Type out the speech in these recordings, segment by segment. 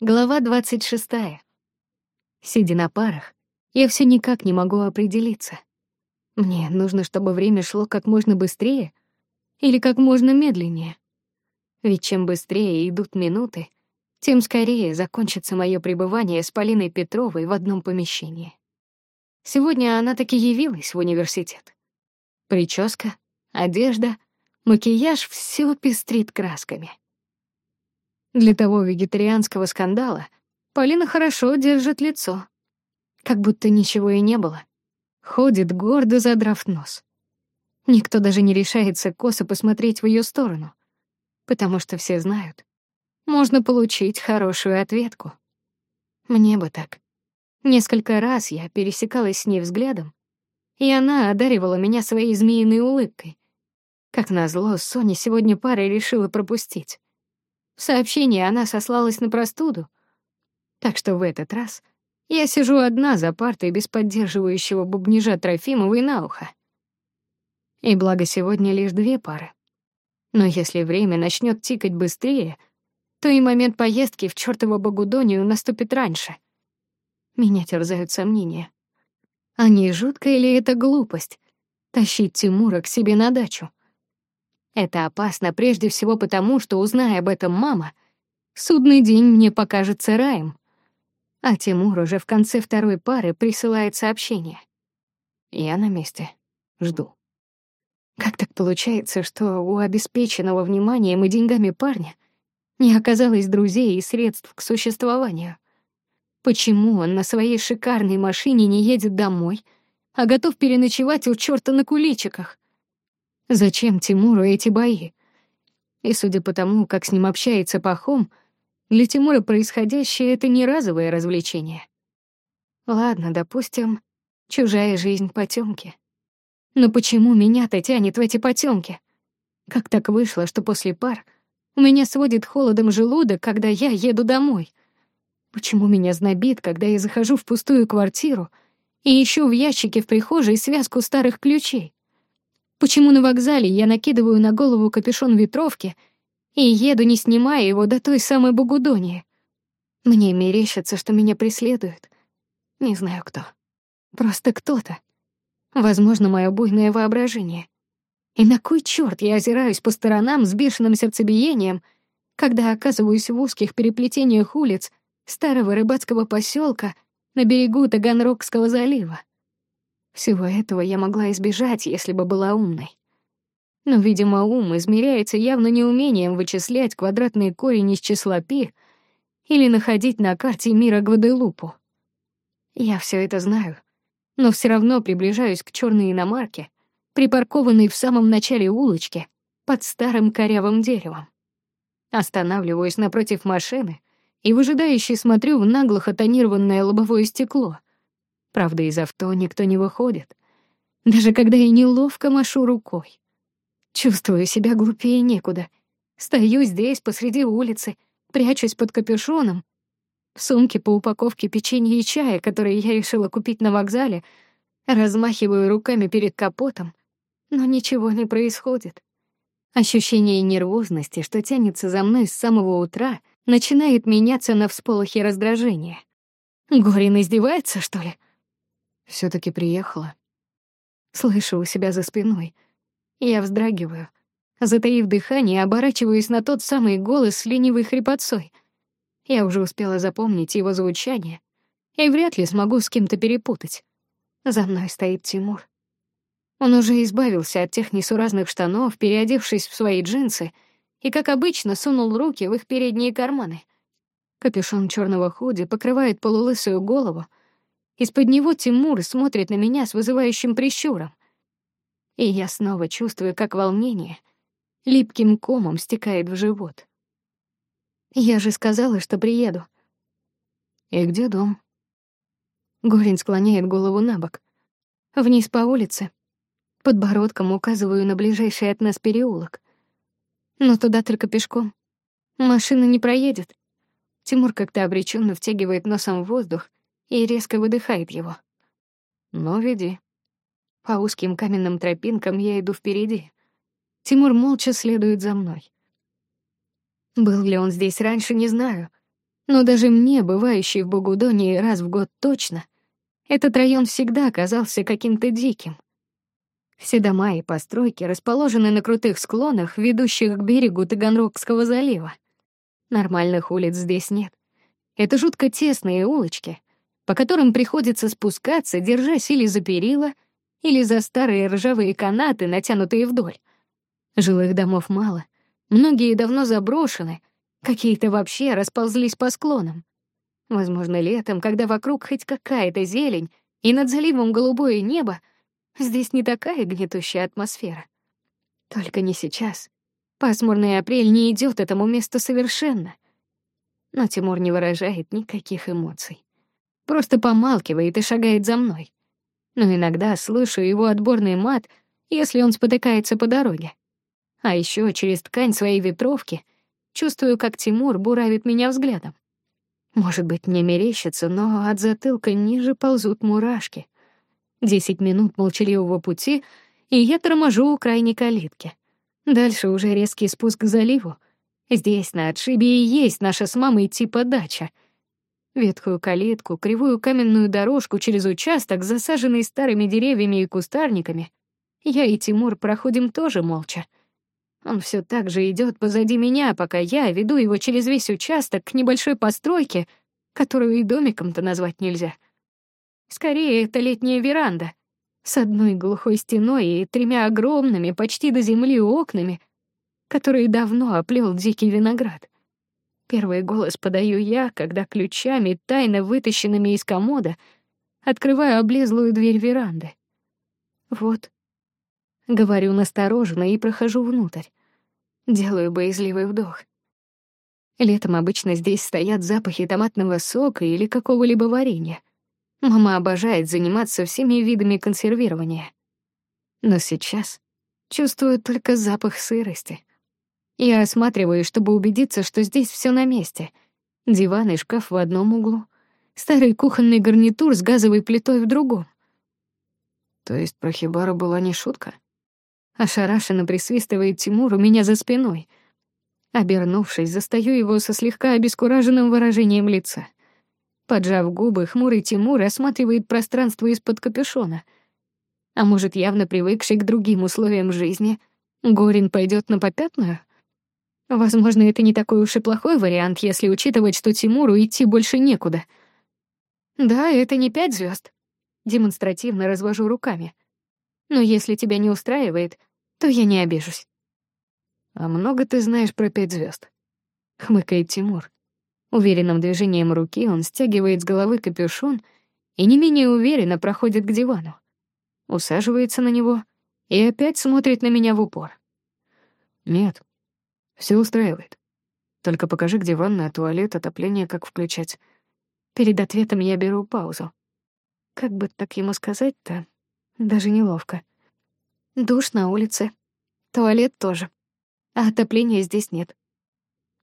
Глава 26. Сидя на парах, я все никак не могу определиться. Мне нужно, чтобы время шло как можно быстрее или как можно медленнее. Ведь чем быстрее идут минуты, тем скорее закончится мое пребывание с Полиной Петровой в одном помещении. Сегодня она таки явилась в университет. Прическа, одежда, макияж — все пестрит красками. Для того вегетарианского скандала Полина хорошо держит лицо. Как будто ничего и не было. Ходит гордо, задрав нос. Никто даже не решается косо посмотреть в ее сторону, потому что все знают, можно получить хорошую ответку. Мне бы так. Несколько раз я пересекалась с ней взглядом, и она одаривала меня своей змеиной улыбкой. Как назло, Соня сегодня парой решила пропустить. В сообщении она сослалась на простуду. Так что в этот раз я сижу одна за партой без поддерживающего бубнижа Трофимовой на ухо. И благо сегодня лишь две пары. Но если время начнет тикать быстрее, то и момент поездки в чёртово Богудонию наступит раньше. Меня терзают сомнения. А не жуткая ли это глупость — тащить Тимура к себе на дачу? Это опасно прежде всего потому, что, узная об этом мама, судный день мне покажется раем. А Тимур уже в конце второй пары присылает сообщение. Я на месте. Жду. Как так получается, что у обеспеченного вниманием и деньгами парня не оказалось друзей и средств к существованию? Почему он на своей шикарной машине не едет домой, а готов переночевать у чёрта на куличиках? Зачем Тимуру эти бои? И судя по тому, как с ним общается Пахом, для Тимура происходящее — это не разовое развлечение. Ладно, допустим, чужая жизнь потёмки. Но почему меня-то тянет в эти потёмки? Как так вышло, что после пар у меня сводит холодом желудок, когда я еду домой? Почему меня знобит, когда я захожу в пустую квартиру и ищу в ящике в прихожей связку старых ключей? Почему на вокзале я накидываю на голову капюшон ветровки и еду, не снимая его до той самой Богудонии? Мне мерещится, что меня преследуют. Не знаю кто. Просто кто-то. Возможно, мое буйное воображение. И на кой чёрт я озираюсь по сторонам с бешеным сердцебиением, когда оказываюсь в узких переплетениях улиц старого рыбацкого поселка на берегу Таганрогского залива? Всего этого я могла избежать, если бы была умной. Но, видимо, ум измеряется явно неумением вычислять квадратный корень из числа пи или находить на карте мира Гваделупу. Я все это знаю, но все равно приближаюсь к черной иномарке, припаркованной в самом начале улочки под старым корявым деревом. Останавливаюсь напротив машины и выжидающе смотрю в наглухо тонированное лобовое стекло — Правда, из авто никто не выходит. Даже когда я неловко машу рукой. Чувствую себя глупее некуда. Стою здесь, посреди улицы, прячусь под капюшоном. В сумке по упаковке печенья и чая, которые я решила купить на вокзале, размахиваю руками перед капотом, но ничего не происходит. Ощущение нервозности, что тянется за мной с самого утра, начинает меняться на всполохи раздражения. Горин издевается, что ли? Все таки приехала. Слышу у себя за спиной. Я вздрагиваю. Затаив дыхание, оборачиваюсь на тот самый голос с ленивой хрипотцой. Я уже успела запомнить его звучание и вряд ли смогу с кем-то перепутать. За мной стоит Тимур. Он уже избавился от тех несуразных штанов, переодевшись в свои джинсы, и, как обычно, сунул руки в их передние карманы. Капюшон черного худи покрывает полулысую голову, из-под него Тимур смотрит на меня с вызывающим прищуром. И я снова чувствую, как волнение липким комом стекает в живот. Я же сказала, что приеду. И где дом? Горин склоняет голову на бок. Вниз по улице. Подбородком указываю на ближайший от нас переулок. Но туда только пешком. Машина не проедет. Тимур как-то обреченно втягивает носом воздух и резко выдыхает его. «Ну, веди». По узким каменным тропинкам я иду впереди. Тимур молча следует за мной. Был ли он здесь раньше, не знаю. Но даже мне, бывающей в Богудоне раз в год точно, этот район всегда казался каким-то диким. Все дома и постройки расположены на крутых склонах, ведущих к берегу Таганрогского залива. Нормальных улиц здесь нет. Это жутко тесные улочки, по которым приходится спускаться, держась или за перила, или за старые ржавые канаты, натянутые вдоль. Жилых домов мало, многие давно заброшены, какие-то вообще расползлись по склонам. Возможно, летом, когда вокруг хоть какая-то зелень и над заливом голубое небо, здесь не такая гнетущая атмосфера. Только не сейчас. Пасмурный апрель не идет этому месту совершенно. Но Тимур не выражает никаких эмоций. Просто помалкивает и шагает за мной. Но иногда слышу его отборный мат, если он спотыкается по дороге. А еще через ткань своей ветровки чувствую, как Тимур буравит меня взглядом. Может быть, мне мерещится, но от затылка ниже ползут мурашки. Десять минут молчаливого пути, и я торможу у крайней калитки. Дальше уже резкий спуск к заливу. Здесь, на отшибе, и есть наша с мамой типа дача. Ветхую калитку, кривую каменную дорожку через участок, засаженный старыми деревьями и кустарниками, я и Тимур проходим тоже молча. Он все так же идет позади меня, пока я веду его через весь участок к небольшой постройке, которую и домиком-то назвать нельзя. Скорее, это летняя веранда с одной глухой стеной и тремя огромными, почти до земли окнами, которые давно оплел дикий виноград. Первый голос подаю я, когда ключами, тайно вытащенными из комода, открываю облезлую дверь веранды. Вот, Говорю настороженно и прохожу внутрь. Делаю боязливый вдох. Летом обычно здесь стоят запахи томатного сока или какого-либо варенья. Мама обожает заниматься всеми видами консервирования. Но сейчас чувствую только запах сырости. Я осматриваю, чтобы убедиться, что здесь все на месте. Диван и шкаф в одном углу, старый кухонный гарнитур с газовой плитой в другом. То есть про Хибару была не шутка? Ошарашенно присвистывает Тимур у меня за спиной. Обернувшись, застаю его со слегка обескураженным выражением лица. Поджав губы, хмурый Тимур осматривает пространство из-под капюшона. А может, явно привыкший к другим условиям жизни, Горин пойдет на попятную? Возможно, это не такой уж и плохой вариант, если учитывать, что Тимуру идти больше некуда. Да, это не пять звезд. Демонстративно развожу руками. Но если тебя не устраивает, то я не обижусь. А много ты знаешь про пять звезд? Хмыкает Тимур. Уверенным движением руки он стягивает с головы капюшон и не менее уверенно проходит к дивану. Усаживается на него и опять смотрит на меня в упор. Нет, все устраивает. Только покажи, где ванная, туалет, отопление, как включать. Перед ответом я беру паузу. Как бы так ему сказать-то? Даже неловко. Душ на улице. Туалет тоже. А отопления здесь нет.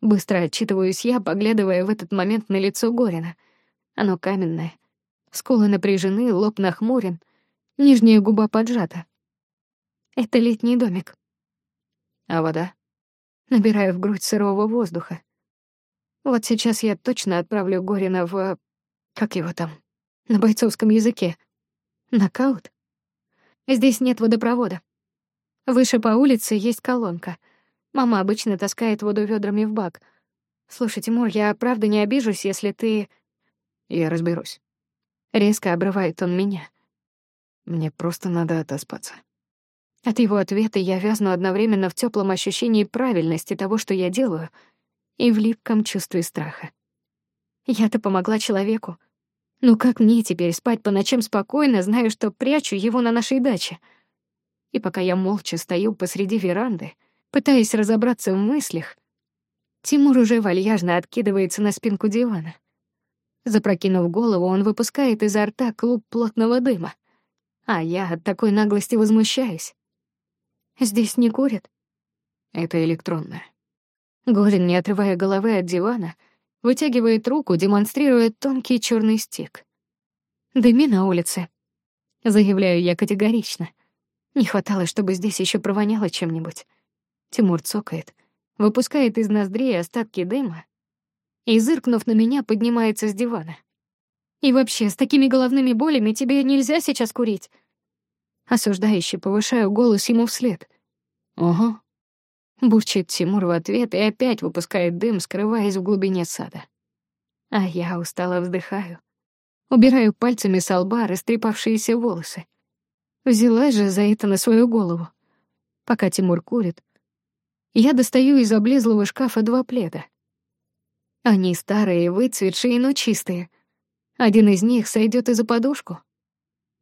Быстро отчитываюсь я, поглядывая в этот момент на лицо Горина. Оно каменное. Скулы напряжены, лоб нахмурен, нижняя губа поджата. Это летний домик. А вода? Набираю в грудь сырого воздуха. Вот сейчас я точно отправлю Горина в... Как его там? На бойцовском языке. Нокаут? Здесь нет водопровода. Выше по улице есть колонка. Мама обычно таскает воду ведрами в бак. Слушай, Тимур, я правда не обижусь, если ты... Я разберусь. Резко обрывает он меня. Мне просто надо отоспаться. От его ответа я вязну одновременно в теплом ощущении правильности того, что я делаю, и в липком чувстве страха. Я-то помогла человеку, ну как мне теперь спать по ночам спокойно, зная, что прячу его на нашей даче? И пока я молча стою посреди веранды, пытаясь разобраться в мыслях, Тимур уже вальяжно откидывается на спинку дивана. Запрокинув голову, он выпускает изо рта клуб плотного дыма. А я от такой наглости возмущаюсь. Здесь не курят. Это электронное. Горин, не отрывая головы от дивана, — вытягивает руку, демонстрируя тонкий черный стик. «Дыми на улице», — заявляю я категорично. Не хватало, чтобы здесь еще провоняло чем-нибудь. Тимур цокает, выпускает из ноздрей остатки дыма и, зыркнув на меня, поднимается с дивана. «И вообще, с такими головными болями тебе нельзя сейчас курить!» Осуждающе повышаю голос ему вслед. «Ага», Бурчит Тимур в ответ и опять выпускает дым, скрываясь в глубине сада. А я устало вздыхаю. Убираю пальцами с лба растрепавшиеся волосы. Взялась же за это на свою голову. Пока Тимур курит, я достаю из облезлого шкафа два пледа. Они старые, выцветшие, но чистые. Один из них сойдет и за подушку.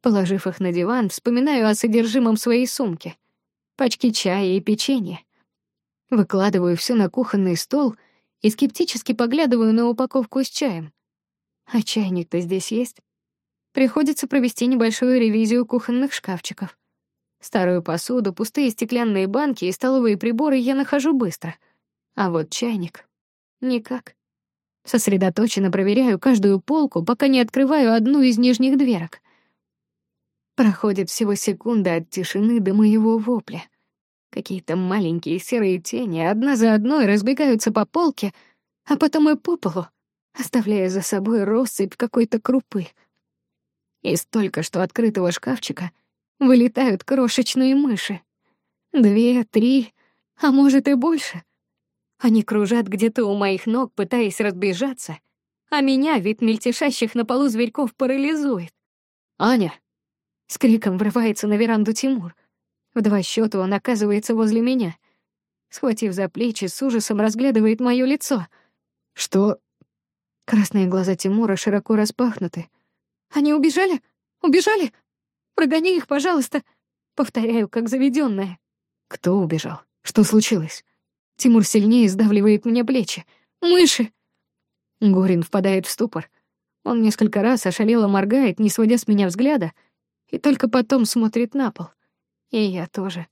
Положив их на диван, вспоминаю о содержимом своей сумки. Пачки чая и печенья. Выкладываю все на кухонный стол и скептически поглядываю на упаковку с чаем. А чайник-то здесь есть. Приходится провести небольшую ревизию кухонных шкафчиков. Старую посуду, пустые стеклянные банки и столовые приборы я нахожу быстро. А вот чайник — никак. Сосредоточенно проверяю каждую полку, пока не открываю одну из нижних дверок. Проходит всего секунда от тишины до моего вопля. Какие-то маленькие серые тени одна за одной разбегаются по полке, а потом и по полу, оставляя за собой россыпь какой-то крупы. Из только что открытого шкафчика вылетают крошечные мыши. Две, три, а может и больше. Они кружат где-то у моих ног, пытаясь разбежаться, а меня вид мельтешащих на полу зверьков парализует. «Аня!» — с криком врывается на веранду Тимур. В два счета он оказывается возле меня. Схватив за плечи, с ужасом разглядывает моё лицо. «Что?» Красные глаза Тимура широко распахнуты. «Они убежали? Убежали? Прогони их, пожалуйста!» Повторяю, как заведённая. «Кто убежал? Что случилось?» Тимур сильнее сдавливает мне плечи. «Мыши!» Горин впадает в ступор. Он несколько раз ошалело моргает, не сводя с меня взгляда, и только потом смотрит на пол. И я тоже.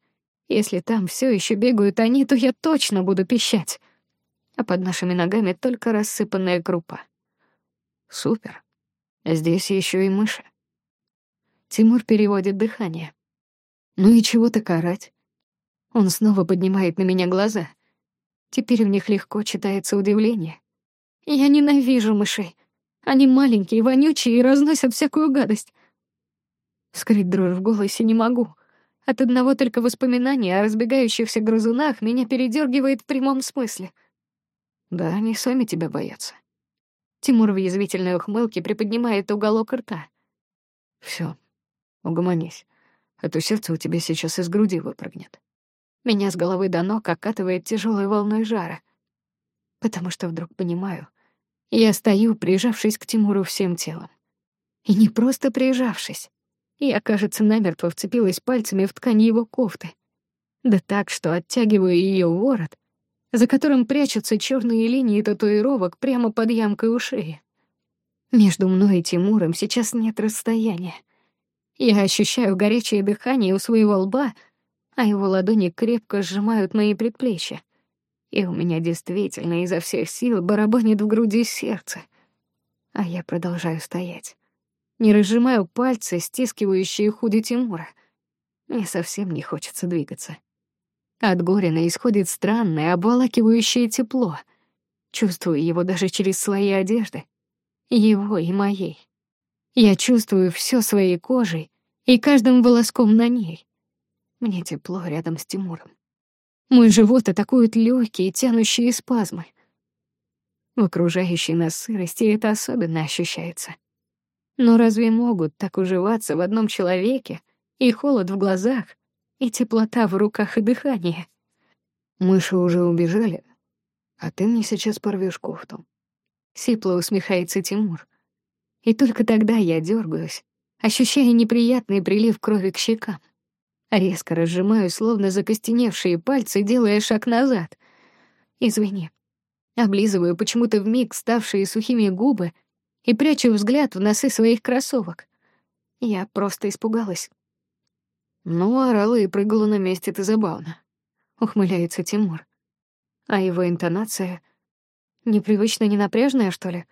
Если там все еще бегают они, то я точно буду пищать. А под нашими ногами только рассыпанная крупа. Супер. Здесь еще и мыши. Тимур переводит дыхание. Ну и чего так орать? Он снова поднимает на меня глаза. Теперь в них легко читается удивление. Я ненавижу мышей. Они маленькие, вонючие и разносят всякую гадость. Скрыть дрожь в голосе не могу. От одного только воспоминания о разбегающихся грызунах меня передергивает в прямом смысле. Да, они сами тебя боятся. Тимур в язвительной ухмылке приподнимает уголок рта. Все, угомонись, а то сердце у тебя сейчас из груди выпрыгнет. Меня с головы до ног окатывает тяжелой волной жара, потому что вдруг понимаю, я стою, прижавшись к Тимуру всем телом. И не просто прижавшись. Я, кажется, намертво вцепилась пальцами в ткань его кофты. Да так, что оттягиваю ее ворот, за которым прячутся черные линии татуировок прямо под ямкой у шеи. Между мной и Тимуром сейчас нет расстояния. Я ощущаю горячее дыхание у своего лба, а его ладони крепко сжимают мои предплечья. И у меня действительно изо всех сил барабанит в груди сердце. А я продолжаю стоять не разжимаю пальцы, стискивающие худи Тимура. Мне совсем не хочется двигаться. От Горина исходит странное, обволакивающее тепло. Чувствую его даже через слои одежды. Его и моей. Я чувствую все своей кожей и каждым волоском на ней. Мне тепло рядом с Тимуром. Мой живот атакуют легкие, тянущие спазмы. В окружающей нас сырости это особенно ощущается. Но разве могут так уживаться в одном человеке и холод в глазах, и теплота в руках и дыхание? Мыши уже убежали, а ты мне сейчас порвешь кофту. Сипло усмехается Тимур. И только тогда я дергаюсь, ощущая неприятный прилив крови к щекам. Резко разжимаю, словно закостеневшие пальцы, делая шаг назад. Извини. Облизываю почему-то вмиг ставшие сухими губы и прячу взгляд в носы своих кроссовок. Я просто испугалась. «Ну, орала и прыгала на месте ты забавно», — ухмыляется Тимур. А его интонация непривычно ненапряжная, что ли?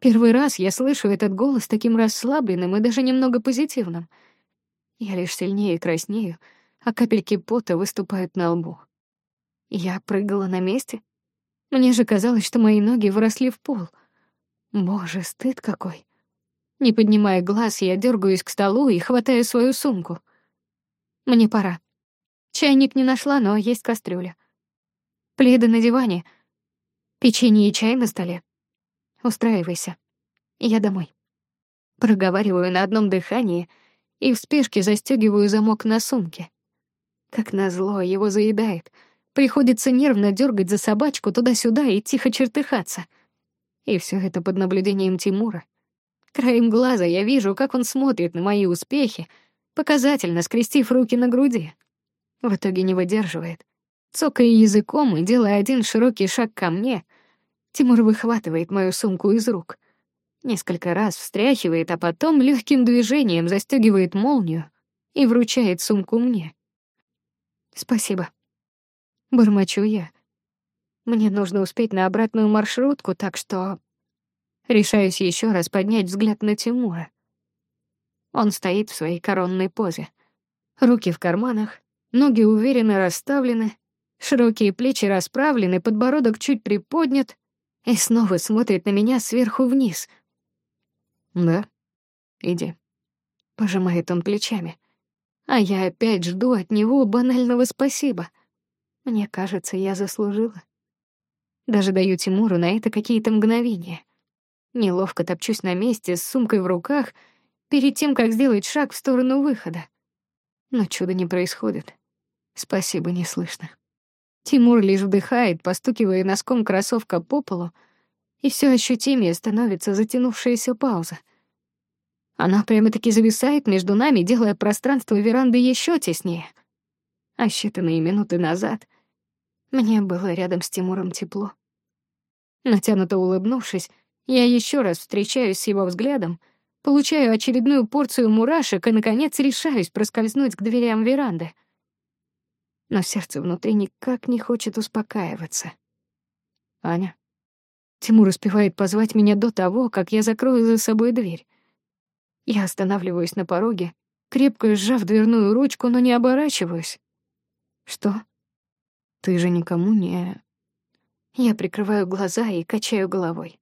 Первый раз я слышу этот голос таким расслабленным и даже немного позитивным. Я лишь сильнее краснею, а капельки пота выступают на лбу. Я прыгала на месте? Мне же казалось, что мои ноги выросли в пол. Боже, стыд какой. Не поднимая глаз, я дергаюсь к столу и хватаю свою сумку. Мне пора. Чайник не нашла, но есть кастрюля. Пледы на диване. Печенье и чай на столе. Устраивайся. Я домой. Проговариваю на одном дыхании и в спешке застегиваю замок на сумке. Как назло, его заедает. Приходится нервно дергать за собачку туда-сюда и тихо чертыхаться. И все это под наблюдением Тимура. Краем глаза я вижу, как он смотрит на мои успехи, показательно скрестив руки на груди. В итоге не выдерживает. Цокая языком и делая один широкий шаг ко мне, Тимур выхватывает мою сумку из рук. Несколько раз встряхивает, а потом легким движением застегивает молнию и вручает сумку мне. Спасибо. Бормочу я. Мне нужно успеть на обратную маршрутку, так что... Решаюсь еще раз поднять взгляд на Тимура. Он стоит в своей коронной позе. Руки в карманах, ноги уверенно расставлены, широкие плечи расправлены, подбородок чуть приподнят и снова смотрит на меня сверху вниз. «Да, иди», — пожимает он плечами. А я опять жду от него банального спасибо. Мне кажется, я заслужила. Даже даю Тимуру на это какие-то мгновения. Неловко топчусь на месте с сумкой в руках перед тем, как сделать шаг в сторону выхода. Но чуда не происходит. Спасибо не слышно. Тимур лишь вдыхает, постукивая носком кроссовка по полу, и все ощутимее становится затянувшаяся пауза — она прямо-таки зависает между нами, делая пространство веранды еще теснее. А считанные минуты назад мне было рядом с Тимуром тепло. Натянуто улыбнувшись, я еще раз встречаюсь с его взглядом, получаю очередную порцию мурашек и, наконец, решаюсь проскользнуть к дверям веранды. Но сердце внутри никак не хочет успокаиваться. «Аня?» Тимур успевает позвать меня до того, как я закрою за собой дверь. Я останавливаюсь на пороге, крепко сжав дверную ручку, но не оборачиваюсь. Что? Ты же никому не... Я прикрываю глаза и качаю головой.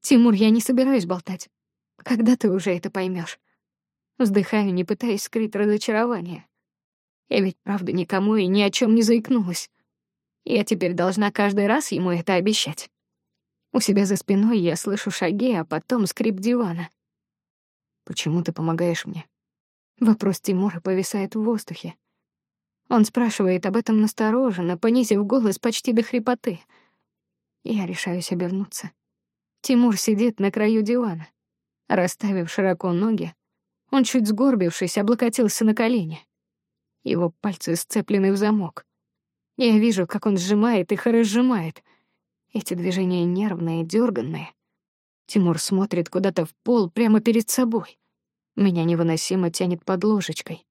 Тимур, я не собираюсь болтать. Когда ты уже это поймешь? Вздыхаю, не пытаясь скрыть разочарование. Я ведь правда никому и ни о чем не заикнулась. Я теперь должна каждый раз ему это обещать. У себя за спиной я слышу шаги, а потом скрип дивана. Почему ты помогаешь мне? Вопрос Тимура повисает в воздухе. Он спрашивает об этом настороженно, понизив голос почти до хрипоты. Я решаюсь обернуться. Тимур сидит на краю дивана. Расставив широко ноги, он, чуть сгорбившись, облокотился на колени. Его пальцы сцеплены в замок. Я вижу, как он сжимает их и разжимает. Эти движения нервные, дерганные. Тимур смотрит куда-то в пол прямо перед собой. Меня невыносимо тянет под ложечкой.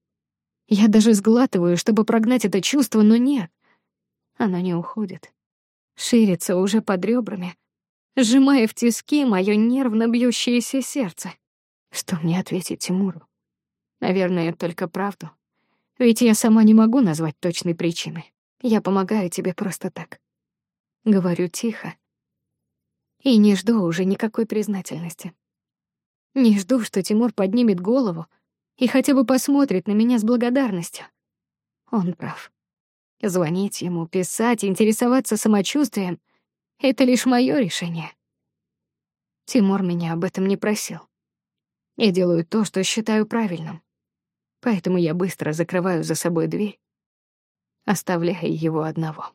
Я даже сглатываю, чтобы прогнать это чувство, но нет. Оно не уходит. Ширится уже под ребрами, сжимая в тиски моё нервно бьющееся сердце. Что мне ответить Тимуру? Наверное, только правду. Ведь я сама не могу назвать точной причины. Я помогаю тебе просто так. Говорю тихо, и не жду уже никакой признательности. Не жду, что Тимур поднимет голову и хотя бы посмотрит на меня с благодарностью. Он прав. Звонить ему, писать, интересоваться самочувствием — это лишь моё решение. Тимур меня об этом не просил. Я делаю то, что считаю правильным. Поэтому я быстро закрываю за собой дверь, оставляя его одного.